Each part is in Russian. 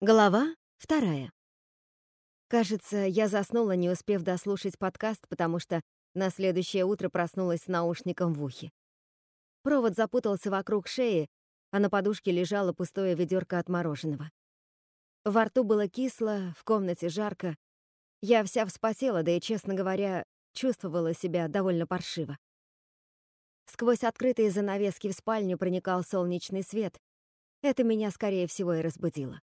Глава вторая. Кажется, я заснула, не успев дослушать подкаст, потому что на следующее утро проснулась с наушником в ухе. Провод запутался вокруг шеи, а на подушке лежало пустое ведерко от мороженого. Во рту было кисло, в комнате жарко. Я вся вспотела, да и, честно говоря, чувствовала себя довольно паршиво. Сквозь открытые занавески в спальню проникал солнечный свет. Это меня, скорее всего, и разбудило.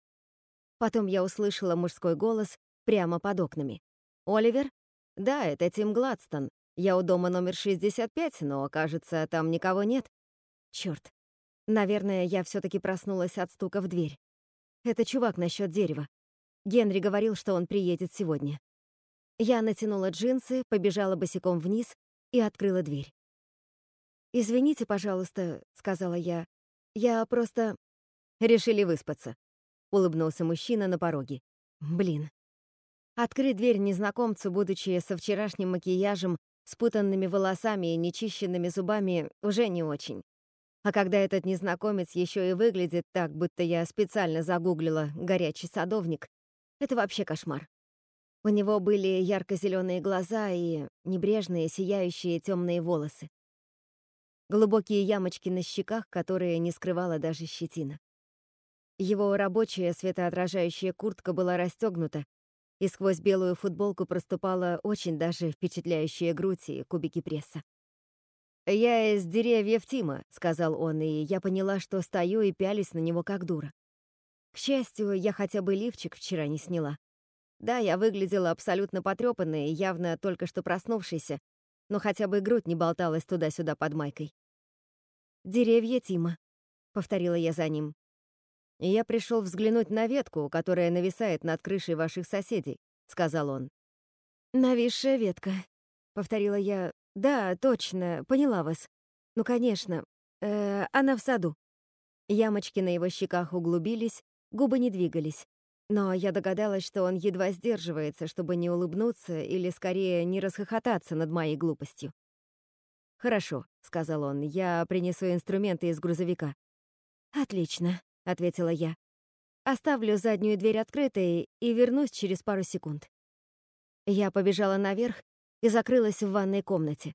Потом я услышала мужской голос прямо под окнами. «Оливер?» «Да, это Тим Гладстон. Я у дома номер 65, но, кажется, там никого нет». Черт. Наверное, я все таки проснулась от стука в дверь. Это чувак насчет дерева. Генри говорил, что он приедет сегодня. Я натянула джинсы, побежала босиком вниз и открыла дверь. «Извините, пожалуйста», — сказала я. «Я просто...» «Решили выспаться», улыбнулся мужчина на пороге. Блин. Открыть дверь незнакомцу, будучи со вчерашним макияжем, спутанными волосами и нечищенными зубами, уже не очень. А когда этот незнакомец еще и выглядит так, будто я специально загуглила «горячий садовник», это вообще кошмар. У него были ярко-зеленые глаза и небрежные, сияющие темные волосы. Глубокие ямочки на щеках, которые не скрывала даже щетина. Его рабочая светоотражающая куртка была расстегнута, и сквозь белую футболку проступала очень даже впечатляющая грудь и кубики пресса. «Я из деревьев Тима», — сказал он, и я поняла, что стою и пялюсь на него как дура. К счастью, я хотя бы лифчик вчера не сняла. Да, я выглядела абсолютно потрёпанной явно только что проснувшейся, но хотя бы грудь не болталась туда-сюда под майкой. «Деревья Тима», — повторила я за ним и я пришел взглянуть на ветку, которая нависает над крышей ваших соседей», — сказал он. «Нависшая ветка», — повторила я. «Да, точно, поняла вас. Ну, конечно. Э, она в саду». Ямочки на его щеках углубились, губы не двигались. Но я догадалась, что он едва сдерживается, чтобы не улыбнуться или, скорее, не расхохотаться над моей глупостью. «Хорошо», — сказал он, — «я принесу инструменты из грузовика». «Отлично», — ответила я. «Оставлю заднюю дверь открытой и вернусь через пару секунд». Я побежала наверх и закрылась в ванной комнате.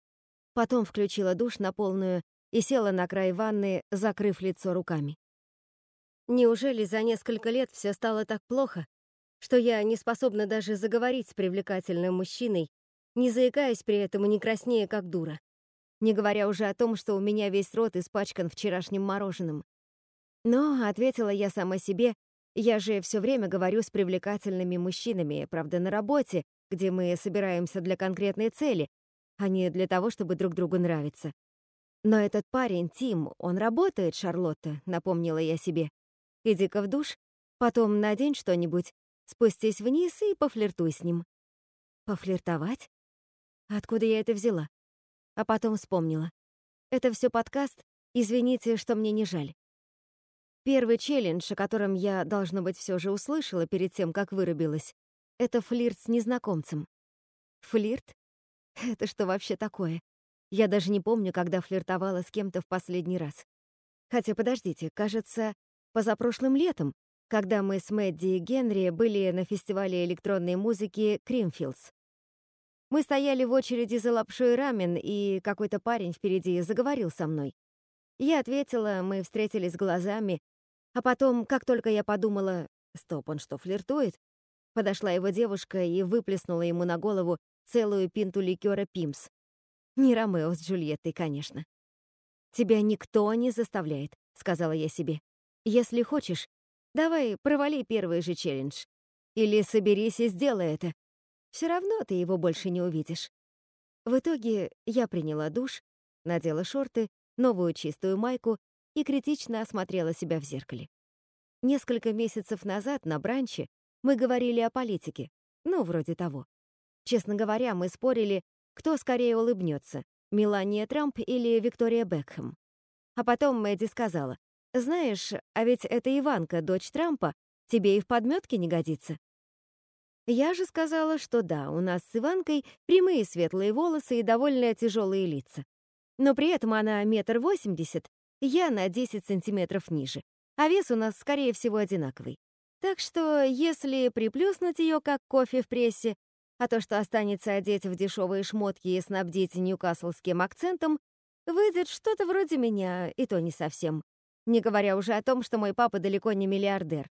Потом включила душ на полную и села на край ванны, закрыв лицо руками. Неужели за несколько лет все стало так плохо, что я не способна даже заговорить с привлекательным мужчиной, не заикаясь при этом и не краснея, как дура? Не говоря уже о том, что у меня весь рот испачкан вчерашним мороженым. Но, ответила я сама себе, я же все время говорю с привлекательными мужчинами, правда, на работе, где мы собираемся для конкретной цели, а не для того, чтобы друг другу нравиться. Но этот парень, Тим, он работает, Шарлотта, напомнила я себе. Иди-ка в душ, потом надень что-нибудь, спустись вниз и пофлиртуй с ним. Пофлиртовать? Откуда я это взяла? А потом вспомнила. Это все подкаст, извините, что мне не жаль. Первый челлендж, о котором я, должно быть, все же услышала перед тем, как вырубилась, это флирт с незнакомцем. Флирт? Это что вообще такое? Я даже не помню, когда флиртовала с кем-то в последний раз. Хотя, подождите, кажется, позапрошлым летом, когда мы с Мэдди и Генри были на фестивале электронной музыки Кримфилдс. Мы стояли в очереди за лапшой рамен, и какой-то парень впереди заговорил со мной. Я ответила, мы встретились глазами, а потом, как только я подумала, стоп, он что, флиртует? Подошла его девушка и выплеснула ему на голову целую пинту ликера Пимс. Не Ромео с Джульеттой, конечно. «Тебя никто не заставляет», — сказала я себе. «Если хочешь, давай провали первый же челлендж. Или соберись и сделай это. Все равно ты его больше не увидишь». В итоге я приняла душ, надела шорты, новую чистую майку и критично осмотрела себя в зеркале. Несколько месяцев назад на бранче мы говорили о политике, ну, вроде того. Честно говоря, мы спорили, кто скорее улыбнется, Мелания Трамп или Виктория Бекхэм. А потом Мэдди сказала, «Знаешь, а ведь эта Иванка, дочь Трампа, тебе и в подметке не годится». Я же сказала, что да, у нас с Иванкой прямые светлые волосы и довольно тяжелые лица. Но при этом она метр восемьдесят, я на 10 сантиметров ниже, а вес у нас, скорее всего, одинаковый. Так что, если приплюснуть ее как кофе в прессе, а то, что останется одеть в дешевые шмотки и снабдить ньюкаслским акцентом, выйдет что-то вроде меня, и то не совсем. Не говоря уже о том, что мой папа далеко не миллиардер.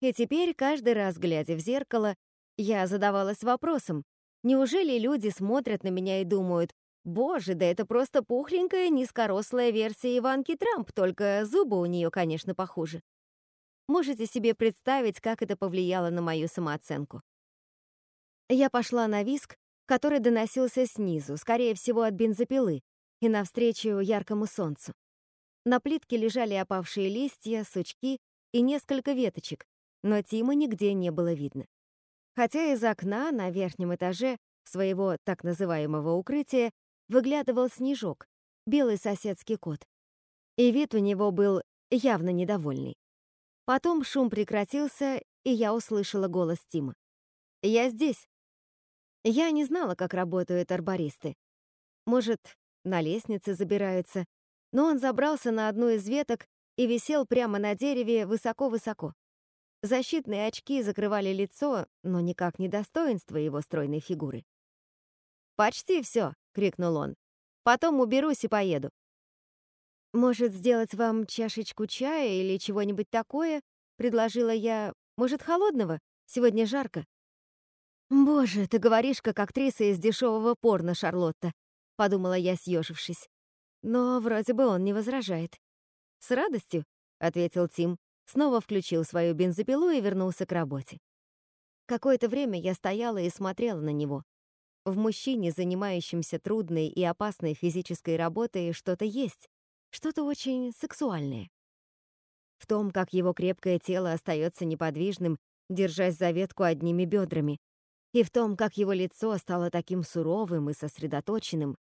И теперь, каждый раз, глядя в зеркало, я задавалась вопросом, неужели люди смотрят на меня и думают, «Боже, да это просто пухленькая, низкорослая версия Иванки Трамп, только зубы у нее, конечно, похуже». Можете себе представить, как это повлияло на мою самооценку. Я пошла на виск, который доносился снизу, скорее всего, от бензопилы, и навстречу яркому солнцу. На плитке лежали опавшие листья, сучки и несколько веточек, но Тима нигде не было видно. Хотя из окна на верхнем этаже своего так называемого укрытия выглядывал снежок, белый соседский кот. И вид у него был явно недовольный. Потом шум прекратился, и я услышала голос Тима. «Я здесь». Я не знала, как работают арбористы. Может, на лестнице забираются, но он забрался на одну из веток и висел прямо на дереве высоко-высоко. Защитные очки закрывали лицо, но никак не достоинство его стройной фигуры. «Почти все!» — крикнул он. «Потом уберусь и поеду». «Может, сделать вам чашечку чая или чего-нибудь такое?» — предложила я. «Может, холодного? Сегодня жарко». «Боже, ты говоришь, как актриса из дешевого порно, Шарлотта», — подумала я, съежившись. Но вроде бы он не возражает. «С радостью», — ответил Тим, снова включил свою бензопилу и вернулся к работе. Какое-то время я стояла и смотрела на него. В мужчине, занимающемся трудной и опасной физической работой, что-то есть, что-то очень сексуальное. В том, как его крепкое тело остается неподвижным, держась за ветку одними бедрами, и в том, как его лицо стало таким суровым и сосредоточенным.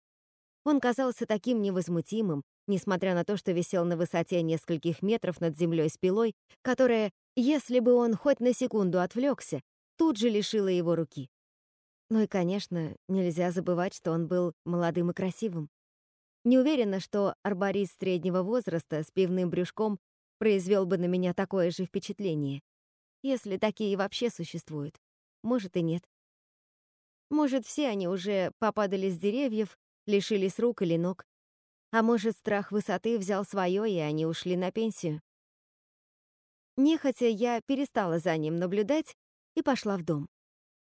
Он казался таким невозмутимым, несмотря на то, что висел на высоте нескольких метров над землей с пилой, которая, если бы он хоть на секунду отвлекся, тут же лишила его руки. Ну и, конечно, нельзя забывать, что он был молодым и красивым. Не уверена, что арборист среднего возраста с пивным брюшком произвел бы на меня такое же впечатление. Если такие вообще существуют. Может и нет. Может, все они уже попадали с деревьев, лишились рук или ног. А может, страх высоты взял свое, и они ушли на пенсию. Нехотя я перестала за ним наблюдать и пошла в дом.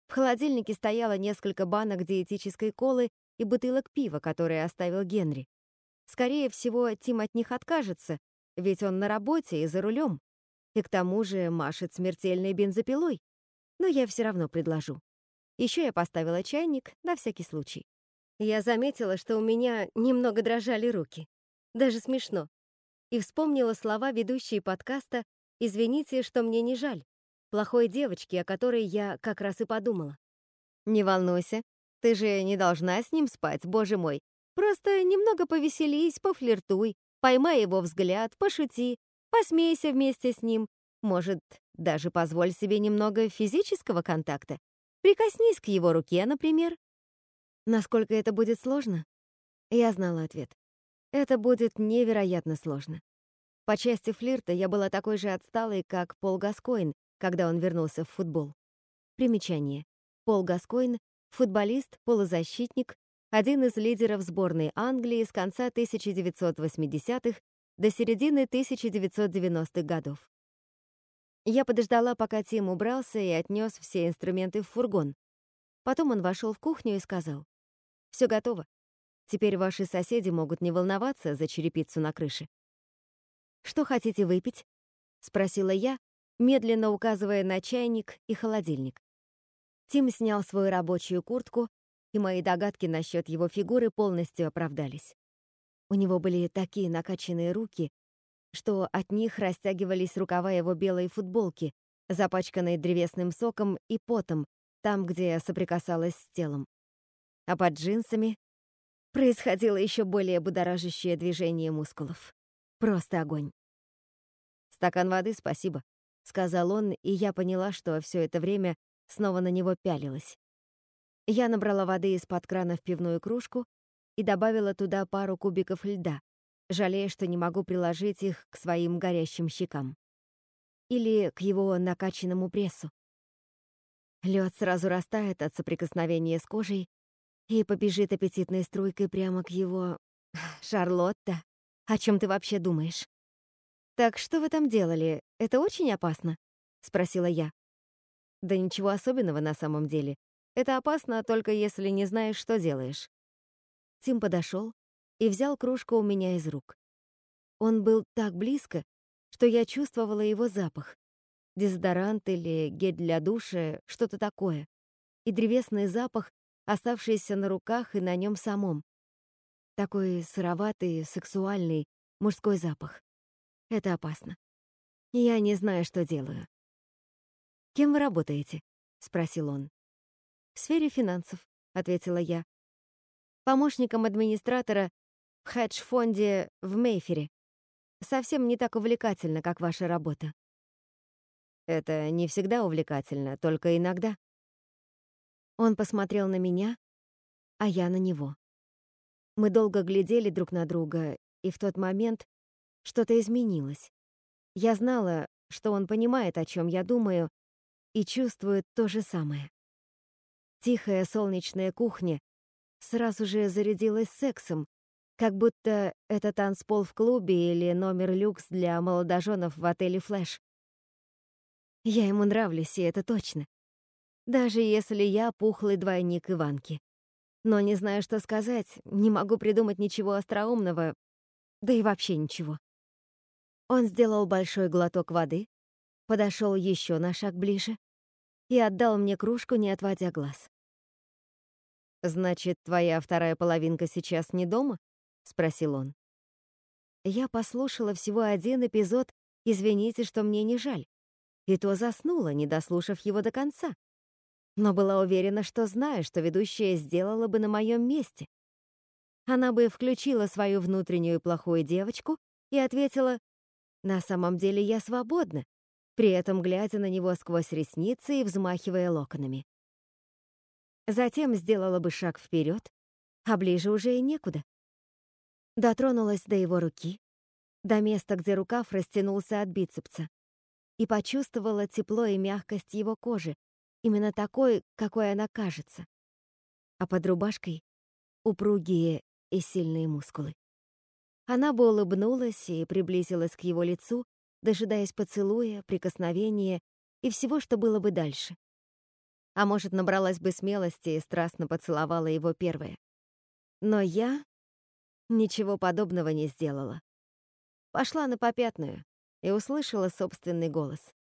В холодильнике стояло несколько банок диетической колы и бутылок пива, которые оставил Генри. Скорее всего, Тим от них откажется, ведь он на работе и за рулем. И к тому же машет смертельной бензопилой. Но я все равно предложу. Еще я поставила чайник на всякий случай. Я заметила, что у меня немного дрожали руки. Даже смешно. И вспомнила слова ведущей подкаста «Извините, что мне не жаль», плохой девочки, о которой я как раз и подумала. «Не волнуйся, ты же не должна с ним спать, боже мой. Просто немного повеселись, пофлиртуй, поймай его взгляд, пошути, посмейся вместе с ним. Может, даже позволь себе немного физического контакта. Прикоснись к его руке, например. Насколько это будет сложно? Я знала ответ. Это будет невероятно сложно. По части флирта я была такой же отсталой, как Пол Гаскоин, когда он вернулся в футбол. Примечание. Пол Гаскоин футболист, полузащитник, один из лидеров сборной Англии с конца 1980-х до середины 1990-х годов. Я подождала, пока Тим убрался и отнес все инструменты в фургон. Потом он вошел в кухню и сказал, «Все готово. Теперь ваши соседи могут не волноваться за черепицу на крыше». «Что хотите выпить?» — спросила я, медленно указывая на чайник и холодильник. Тим снял свою рабочую куртку, и мои догадки насчет его фигуры полностью оправдались. У него были такие накачанные руки, что от них растягивались рукава его белой футболки, запачканной древесным соком и потом, там, где соприкасалась с телом. А под джинсами происходило еще более будоражащее движение мускулов. Просто огонь. «Стакан воды, спасибо», — сказал он, и я поняла, что все это время снова на него пялилась. Я набрала воды из-под крана в пивную кружку и добавила туда пару кубиков льда, жалея, что не могу приложить их к своим горящим щекам. или к его накачанному прессу. Лед сразу растает от соприкосновения с кожей и побежит аппетитной струйкой прямо к его... Шарлотта, о чем ты вообще думаешь? «Так что вы там делали? Это очень опасно?» — спросила я. «Да ничего особенного на самом деле. Это опасно только если не знаешь, что делаешь». Тим подошел и взял кружку у меня из рук. Он был так близко, что я чувствовала его запах. Дезодорант или гель для душа, что-то такое. И древесный запах, оставшийся на руках и на нем самом. Такой сыроватый, сексуальный, мужской запах. Это опасно. Я не знаю, что делаю. «Кем вы работаете?» — спросил он. «В сфере финансов», — ответила я. «Помощником администратора в хедж-фонде в Мейфере. Совсем не так увлекательно, как ваша работа». «Это не всегда увлекательно, только иногда». Он посмотрел на меня, а я на него. Мы долго глядели друг на друга, и в тот момент что-то изменилось. Я знала, что он понимает, о чем я думаю, и чувствует то же самое. Тихая солнечная кухня сразу же зарядилась сексом, как будто это танцпол в клубе или номер люкс для молодоженов в отеле «Флэш». Я ему нравлюсь, и это точно. Даже если я пухлый двойник Иванки. Но не знаю, что сказать, не могу придумать ничего остроумного, да и вообще ничего. Он сделал большой глоток воды, подошел еще на шаг ближе и отдал мне кружку, не отводя глаз. «Значит, твоя вторая половинка сейчас не дома?» — спросил он. Я послушала всего один эпизод «Извините, что мне не жаль», и то заснула, не дослушав его до конца. Но была уверена, что знаю, что ведущая сделала бы на моем месте. Она бы включила свою внутреннюю плохую девочку и ответила на самом деле я свободна, при этом глядя на него сквозь ресницы и взмахивая локонами. Затем сделала бы шаг вперед, а ближе уже и некуда. Дотронулась до его руки, до места, где рукав растянулся от бицепса, и почувствовала тепло и мягкость его кожи, именно такой, какой она кажется. А под рубашкой — упругие и сильные мускулы. Она бы улыбнулась и приблизилась к его лицу, дожидаясь поцелуя, прикосновения и всего, что было бы дальше. А может, набралась бы смелости и страстно поцеловала его первая. Но я ничего подобного не сделала. Пошла на попятную и услышала собственный голос.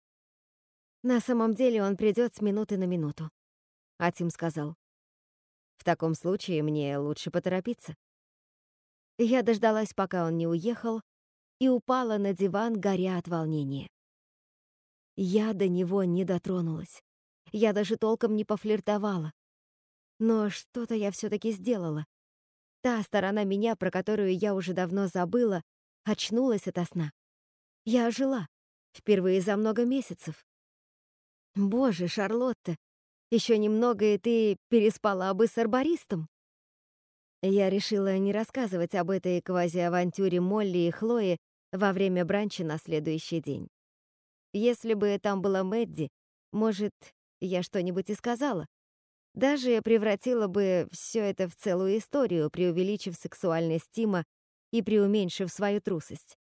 На самом деле он придет с минуты на минуту. А Тим сказал, «В таком случае мне лучше поторопиться». Я дождалась, пока он не уехал, и упала на диван, горя от волнения. Я до него не дотронулась. Я даже толком не пофлиртовала. Но что-то я все-таки сделала. Та сторона меня, про которую я уже давно забыла, очнулась ото сна. Я ожила. Впервые за много месяцев. Боже, Шарлотта, еще немного, и ты переспала бы с арбористом. Я решила не рассказывать об этой квази-авантюре Молли и Хлои во время бранча на следующий день. Если бы там была Мэдди, может, я что-нибудь и сказала. Даже превратила бы все это в целую историю, преувеличив сексуальность Тима и преуменьшив свою трусость.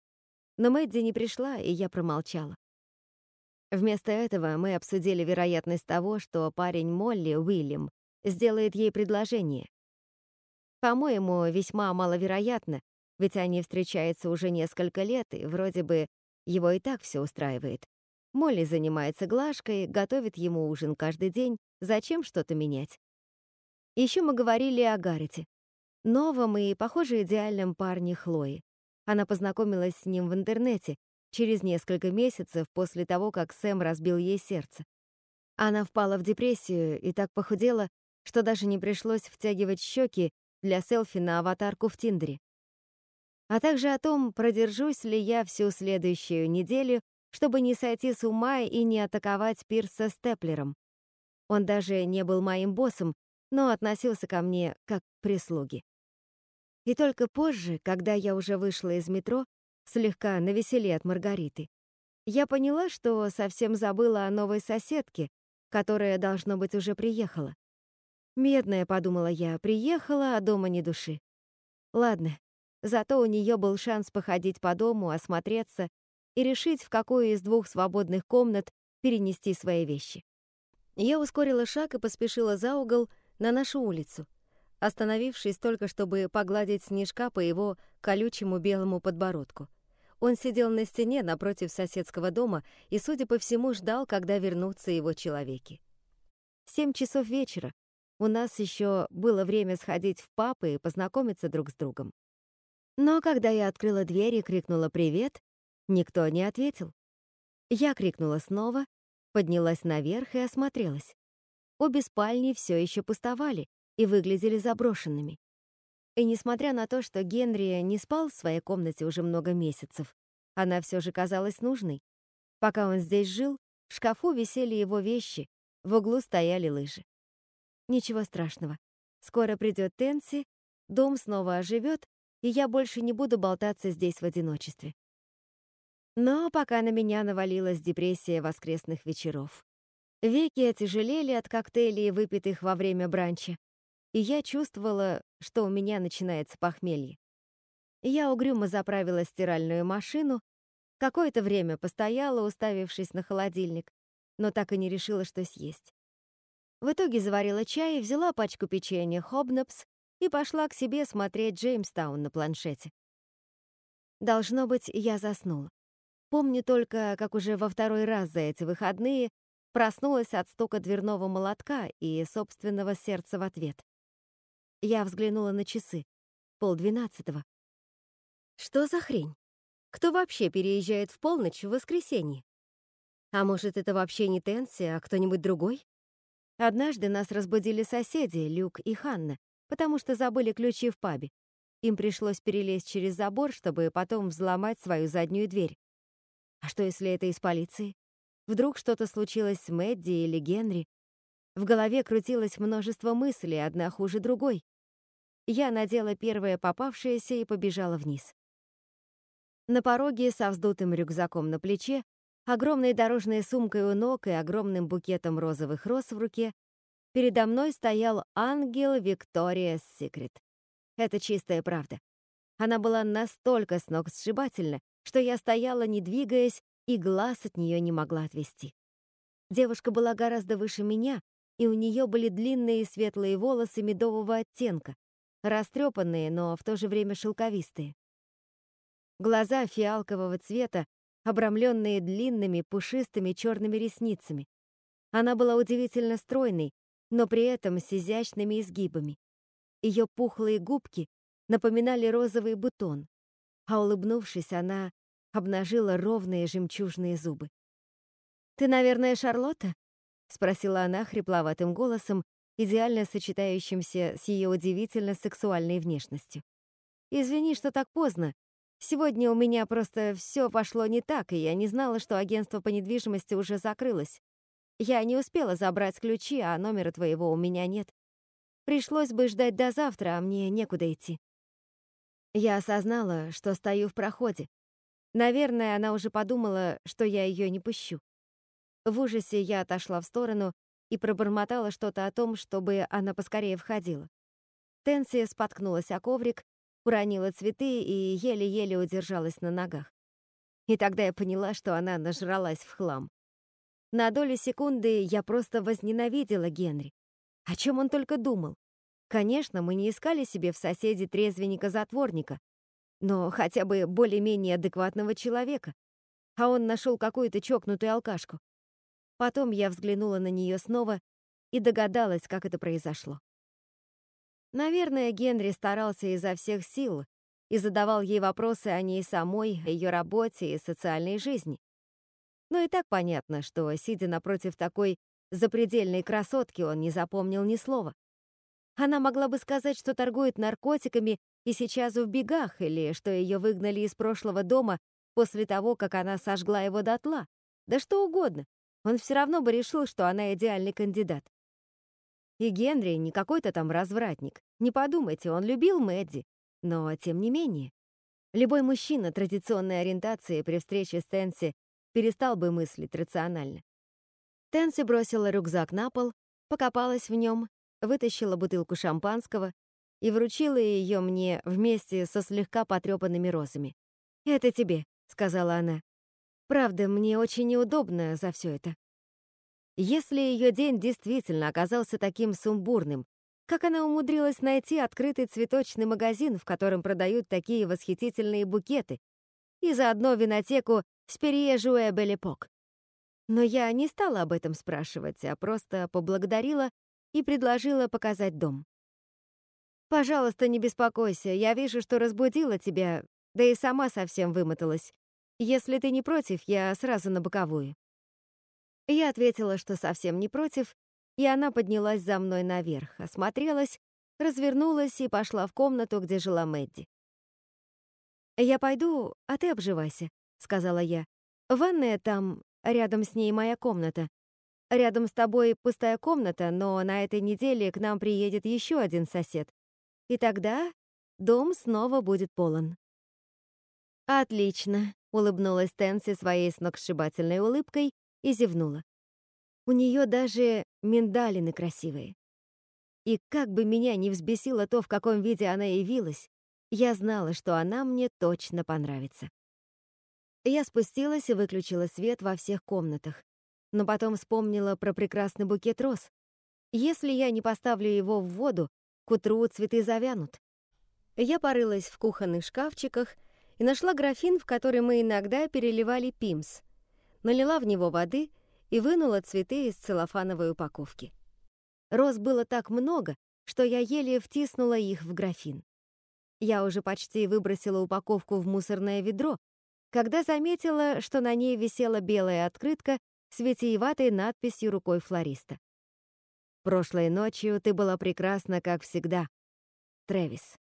Но Мэдди не пришла, и я промолчала. Вместо этого мы обсудили вероятность того, что парень Молли, Уильям, сделает ей предложение, по-моему, весьма маловероятно, ведь они встречаются уже несколько лет, и вроде бы его и так все устраивает. Молли занимается глажкой, готовит ему ужин каждый день, зачем что-то менять? Еще мы говорили о Гаррете, новом и, похоже, идеальном парне Хлои. Она познакомилась с ним в интернете через несколько месяцев после того, как Сэм разбил ей сердце. Она впала в депрессию и так похудела, что даже не пришлось втягивать щеки для селфи на аватарку в Тиндере. А также о том, продержусь ли я всю следующую неделю, чтобы не сойти с ума и не атаковать Пирса Степлером. Он даже не был моим боссом, но относился ко мне как к прислуге. И только позже, когда я уже вышла из метро, слегка навеселе от Маргариты, Я поняла, что совсем забыла о новой соседке, которая, должно быть, уже приехала. Медная, подумала я, приехала, а дома ни души. Ладно, зато у нее был шанс походить по дому, осмотреться и решить, в какую из двух свободных комнат перенести свои вещи. Я ускорила шаг и поспешила за угол на нашу улицу, остановившись только, чтобы погладить снежка по его колючему белому подбородку. Он сидел на стене напротив соседского дома и, судя по всему, ждал, когда вернутся его человеки. Семь часов вечера. У нас еще было время сходить в папы и познакомиться друг с другом. Но когда я открыла дверь и крикнула «Привет», никто не ответил. Я крикнула снова, поднялась наверх и осмотрелась. Обе спальни все еще пустовали и выглядели заброшенными. И несмотря на то, что Генри не спал в своей комнате уже много месяцев, она все же казалась нужной. Пока он здесь жил, в шкафу висели его вещи, в углу стояли лыжи. Ничего страшного. Скоро придет Тенси, дом снова оживет, и я больше не буду болтаться здесь в одиночестве. Но пока на меня навалилась депрессия воскресных вечеров. Веки отяжелели от коктейлей, выпитых во время бранча, и я чувствовала, что у меня начинается похмелье. Я угрюмо заправила стиральную машину, какое-то время постояла, уставившись на холодильник, но так и не решила, что съесть. В итоге заварила чай, взяла пачку печенья Хобнапс и пошла к себе смотреть Джеймстаун на планшете. Должно быть, я заснула. Помню только, как уже во второй раз за эти выходные проснулась от стука дверного молотка и собственного сердца в ответ. Я взглянула на часы. Полдвенадцатого. Что за хрень? Кто вообще переезжает в полночь в воскресенье? А может, это вообще не Тенси, а кто-нибудь другой? Однажды нас разбудили соседи, Люк и Ханна, потому что забыли ключи в пабе. Им пришлось перелезть через забор, чтобы потом взломать свою заднюю дверь. А что, если это из полиции? Вдруг что-то случилось с Мэдди или Генри? В голове крутилось множество мыслей, одна хуже другой. Я надела первое попавшееся и побежала вниз. На пороге со вздутым рюкзаком на плече, огромной дорожной сумкой у ног и огромным букетом розовых роз в руке, передо мной стоял ангел Виктория Секрет. Это чистая правда. Она была настолько сногсшибательна, что я стояла, не двигаясь, и глаз от нее не могла отвести. Девушка была гораздо выше меня, и у нее были длинные светлые волосы медового оттенка, растрепанные, но в то же время шелковистые. Глаза фиалкового цвета, обрамленные длинными пушистыми черными ресницами. Она была удивительно стройной, но при этом с изящными изгибами. Ее пухлые губки напоминали розовый бутон, а улыбнувшись, она обнажила ровные жемчужные зубы. «Ты, наверное, Шарлотта?» — спросила она хрипловатым голосом, идеально сочетающимся с ее удивительно сексуальной внешностью. «Извини, что так поздно. Сегодня у меня просто все пошло не так, и я не знала, что агентство по недвижимости уже закрылось. Я не успела забрать ключи, а номера твоего у меня нет. Пришлось бы ждать до завтра, а мне некуда идти». Я осознала, что стою в проходе. Наверное, она уже подумала, что я ее не пущу. В ужасе я отошла в сторону и пробормотала что-то о том, чтобы она поскорее входила. Тенсия споткнулась о коврик, уронила цветы и еле-еле удержалась на ногах. И тогда я поняла, что она нажралась в хлам. На долю секунды я просто возненавидела Генри. О чем он только думал? Конечно, мы не искали себе в соседе трезвенника-затворника, но хотя бы более-менее адекватного человека. А он нашел какую-то чокнутую алкашку. Потом я взглянула на нее снова и догадалась, как это произошло. Наверное, Генри старался изо всех сил и задавал ей вопросы о ней самой, о ее работе и социальной жизни. Но и так понятно, что, сидя напротив такой запредельной красотки, он не запомнил ни слова. Она могла бы сказать, что торгует наркотиками и сейчас в бегах, или что ее выгнали из прошлого дома после того, как она сожгла его дотла. Да что угодно он все равно бы решил, что она идеальный кандидат. И Генри не какой-то там развратник. Не подумайте, он любил Мэдди. Но, тем не менее, любой мужчина традиционной ориентации при встрече с Тенси перестал бы мыслить рационально. Тенси бросила рюкзак на пол, покопалась в нем, вытащила бутылку шампанского и вручила ее мне вместе со слегка потрепанными розами. «Это тебе», — сказала она. «Правда, мне очень неудобно за все это». Если ее день действительно оказался таким сумбурным, как она умудрилась найти открытый цветочный магазин, в котором продают такие восхитительные букеты, и заодно винотеку «Сперье Жуэ Белепок». Но я не стала об этом спрашивать, а просто поблагодарила и предложила показать дом. «Пожалуйста, не беспокойся, я вижу, что разбудила тебя, да и сама совсем вымоталась. Если ты не против, я сразу на боковую». Я ответила, что совсем не против, и она поднялась за мной наверх, осмотрелась, развернулась и пошла в комнату, где жила Мэдди. «Я пойду, а ты обживайся», — сказала я. «Ванная там, рядом с ней моя комната. Рядом с тобой пустая комната, но на этой неделе к нам приедет еще один сосед. И тогда дом снова будет полон». «Отлично», — улыбнулась Тенси своей сногсшибательной улыбкой и зевнула. У нее даже миндалины красивые. И как бы меня не взбесило то, в каком виде она явилась, я знала, что она мне точно понравится. Я спустилась и выключила свет во всех комнатах, но потом вспомнила про прекрасный букет роз. Если я не поставлю его в воду, к утру цветы завянут. Я порылась в кухонных шкафчиках и нашла графин, в который мы иногда переливали пимс. Налила в него воды и вынула цветы из целлофановой упаковки. Роз было так много, что я еле втиснула их в графин. Я уже почти выбросила упаковку в мусорное ведро, когда заметила, что на ней висела белая открытка с витиеватой надписью рукой флориста. «Прошлой ночью ты была прекрасна, как всегда. Трэвис».